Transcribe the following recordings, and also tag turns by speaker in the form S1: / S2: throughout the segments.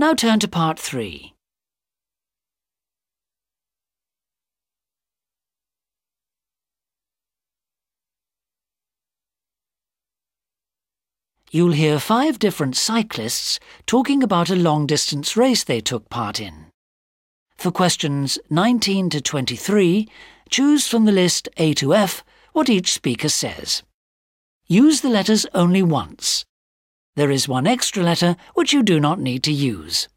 S1: Now turn to part three. You'll hear five different cyclists talking about a long distance race they took part in. For questions 19 to 23, choose from the list A to F what each speaker says. Use the letters only once. There is one extra letter which you do not need to use.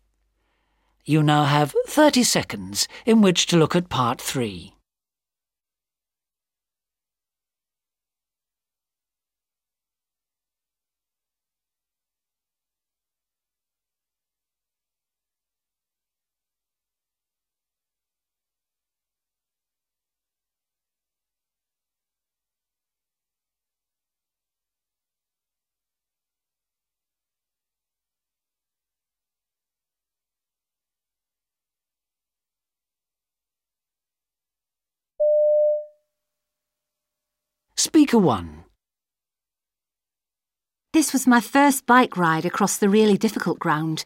S1: You now have 30 seconds in which to look at part 3. Speaker 1.
S2: This was my first bike ride across the really difficult ground.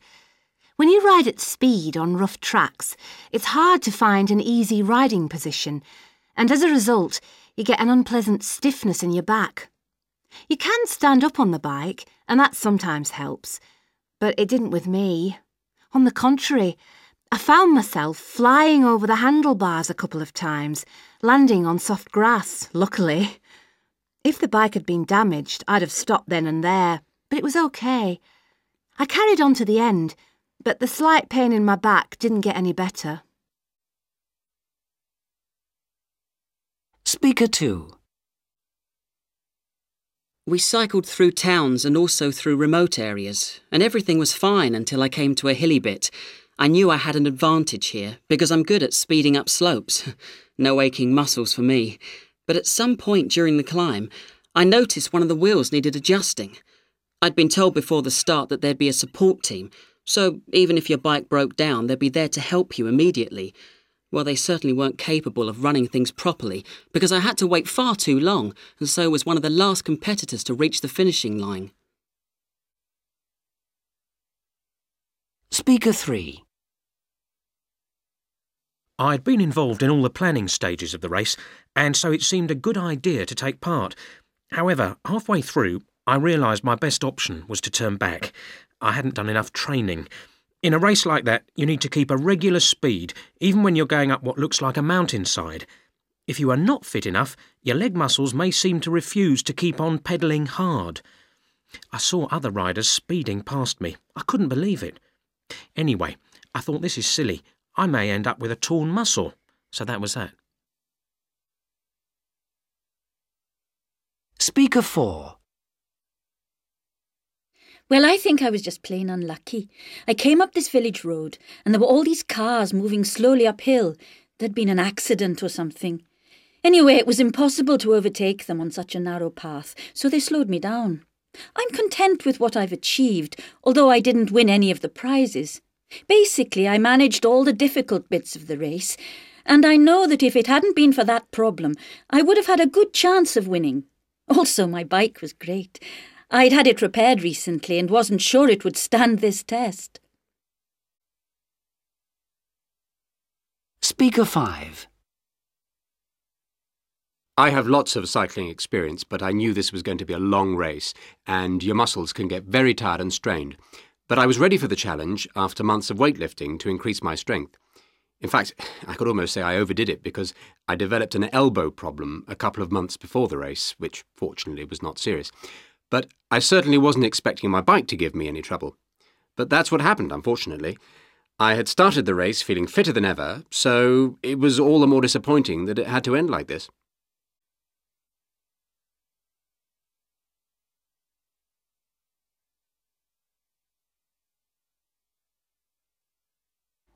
S2: When you ride at speed on rough tracks, it's hard to find an easy riding position, and as a result, you get an unpleasant stiffness in your back. You can stand up on the bike, and that sometimes helps, but it didn't with me. On the contrary, I found myself flying over the handlebars a couple of times, landing on soft grass, luckily. If the bike had been damaged, I'd have stopped then and there, but it was okay. I carried on to the end, but the slight pain in my back didn't get any better.
S1: Speaker 2.
S3: We cycled through towns and also through remote areas, and everything was fine until I came to a hilly bit. I knew I had an advantage here because I'm good at speeding up slopes. no aching muscles for me but at some point during the climb, I noticed one of the wheels needed adjusting. I'd been told before the start that there'd be a support team, so even if your bike broke down, they'd be there to help you immediately. Well, they certainly weren't capable of running things properly because I had to wait far too long, and so was one of the last competitors to reach the finishing line.
S1: Speaker 3.
S4: I'd been involved in all the planning stages of the race, and so it seemed a good idea to take part. However, halfway through, I realised my best option was to turn back. I hadn't done enough training. In a race like that, you need to keep a regular speed, even when you're going up what looks like a mountainside. If you are not fit enough, your leg muscles may seem to refuse to keep on pedalling hard. I saw other riders speeding past me. I couldn't believe it. Anyway, I thought this is silly. I may end up with a torn muscle. So that was that.
S1: Speaker 4.
S5: Well, I think I was just plain unlucky. I came up this village road, and there were all these cars moving slowly uphill. There'd been an accident or something. Anyway, it was impossible to overtake them on such a narrow path, so they slowed me down. I'm content with what I've achieved, although I didn't win any of the prizes. Basically, I managed all the difficult bits of the race, and I know that if it hadn't been for that problem, I would have had a good chance of winning. Also, my bike was great. I'd had it repaired recently and wasn't sure it would stand this test.
S1: Speaker 5.
S6: I have lots of cycling experience, but I knew this was going to be a long race, and your muscles can get very tired and strained. But I was ready for the challenge after months of weightlifting to increase my strength. In fact, I could almost say I overdid it because I developed an elbow problem a couple of months before the race, which fortunately was not serious. But I certainly wasn't expecting my bike to give me any trouble. But that's what happened, unfortunately. I had started the race feeling fitter than ever, so it was all the more disappointing that it had to end like this.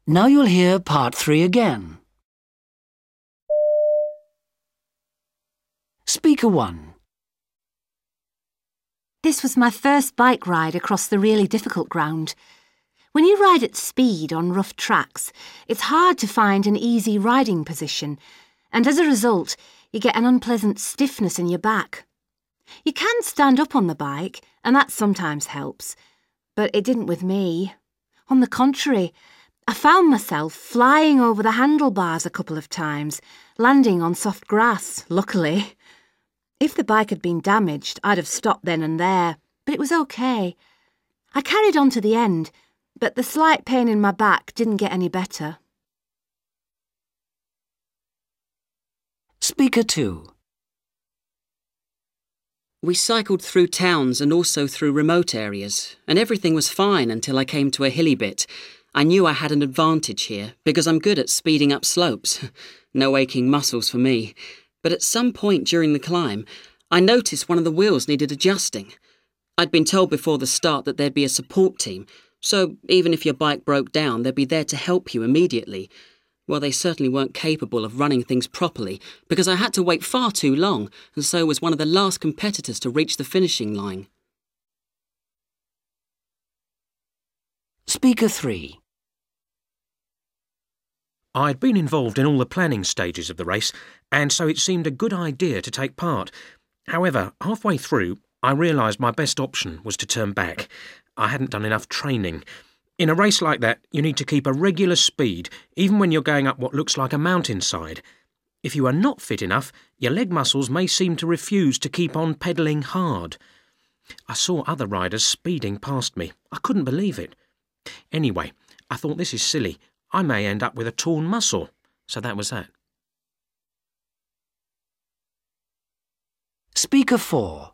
S1: Now you'll hear part 3 again. Speaker 1.
S2: This was my first bike ride across the really difficult ground. When you ride at speed on rough tracks, it's hard to find an easy riding position, and as a result, you get an unpleasant stiffness in your back. You can stand up on the bike, and that sometimes helps, but it didn't with me. On the contrary, I found myself flying over the handlebars a couple of times, landing on soft grass, luckily. If the bike had been damaged, I'd have stopped then and there, but it was okay. I carried on to the end, but the slight pain in my back didn't get any better.
S1: Speaker 2.
S3: We cycled through towns and also through remote areas, and everything was fine until I came to a hilly bit. I knew I had an advantage here because I'm good at speeding up slopes. no aching muscles for me. But at some point during the climb, I noticed one of the wheels needed adjusting. I'd been told before the start that there'd be a support team, so even if your bike broke down, they'd be there to help you immediately. Well, they certainly weren't capable of running things properly because I had to wait far too long, and so was one of the last competitors to reach the finishing line.
S1: Speaker 3.
S4: I'd been involved in all the planning stages of the race, and so it seemed a good idea to take part. However, halfway through, I realised my best option was to turn back. I hadn't done enough training. In a race like that, you need to keep a regular speed, even when you're going up what looks like a mountainside. If you are not fit enough, your leg muscles may seem to refuse to keep on pedalling hard. I saw other riders speeding past me. I couldn't believe it. Anyway, I thought this is silly. I may end up with a torn muscle. So that was that.
S1: Speaker 4.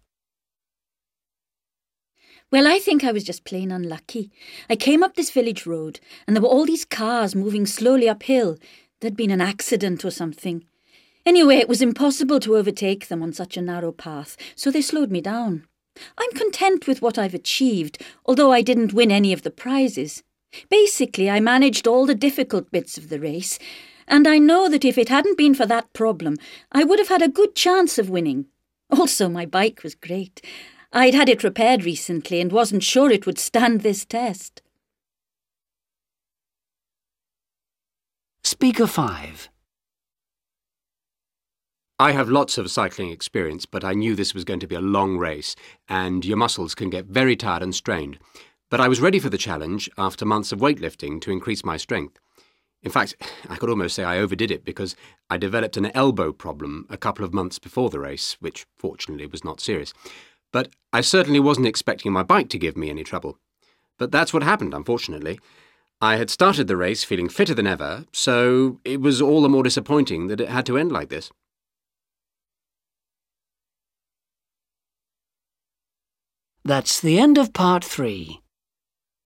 S5: Well, I think I was just plain unlucky. I came up this village road, and there were all these cars moving slowly uphill. There'd been an accident or something. Anyway, it was impossible to overtake them on such a narrow path, so they slowed me down. I'm content with what I've achieved, although I didn't win any of the prizes. Basically, I managed all the difficult bits of the race, and I know that if it hadn't been for that problem, I would have had a good chance of winning. Also, my bike was great. I'd had it repaired recently and wasn't sure it would stand this test.
S1: Speaker 5.
S6: I have lots of cycling experience, but I knew this was going to be a long race, and your muscles can get very tired and strained. But I was ready for the challenge after months of weightlifting to increase my strength. In fact, I could almost say I overdid it because I developed an elbow problem a couple of months before the race, which fortunately was not serious. But I certainly wasn't expecting my bike to give me any trouble. But that's what happened, unfortunately. I had started the race feeling fitter than ever, so it was all the more disappointing that it had to end like this.
S1: That's the end of part 3.